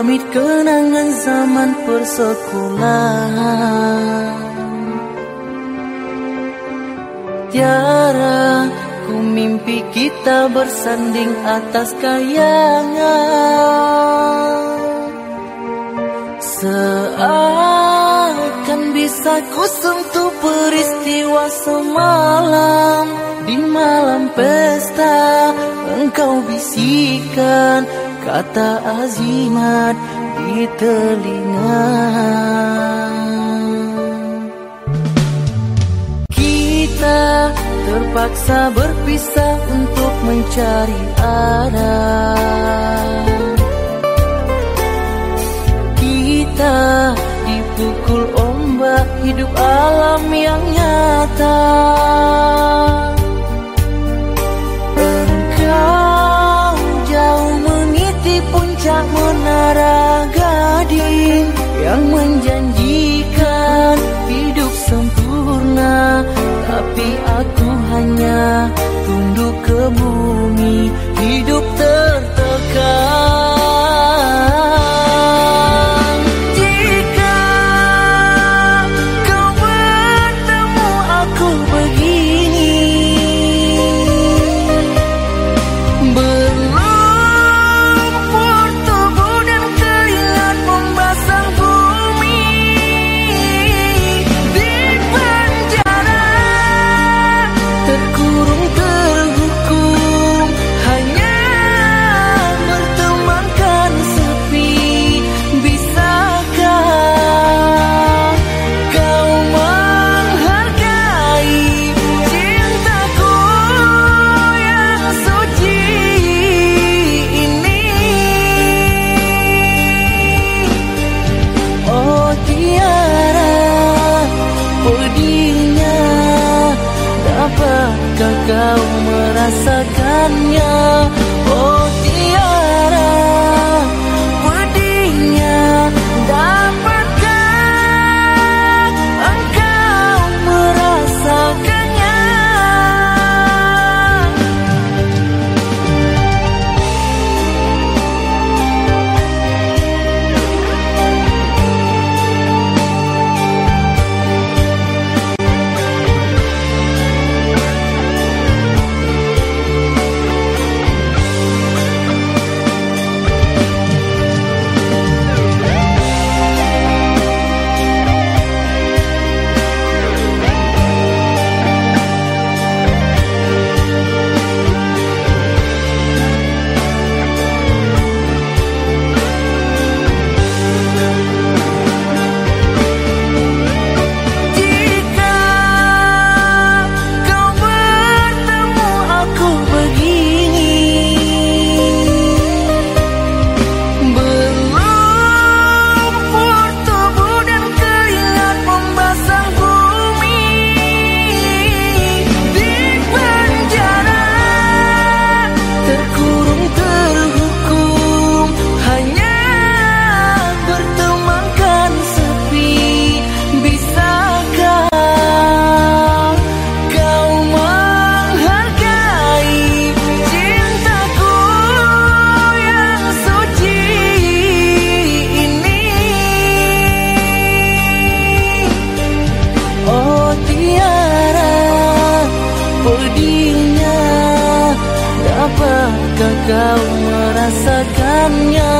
pamit kenangan zaman persekolahan. Tiara ku mimpi kita bersanding atas kayangan. Seakan bisa ku sentuh peristiwa semalam. Di malam pesta engkau bisikan kata azimat di telinga. Kita terpaksa berpisah untuk mencari arah. Kita dipukul ombak hidup alam yang nyata kau merasakannya. Oh Apakah kau merasakannya